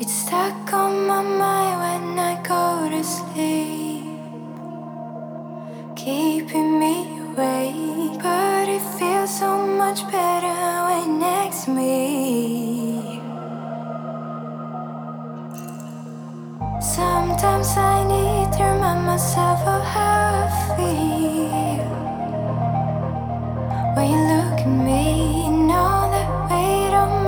It's stuck on my mind when I go to sleep, keeping me awake. But it feels so much better when next to me. Sometimes I need to remind myself of how I feel when you look at me.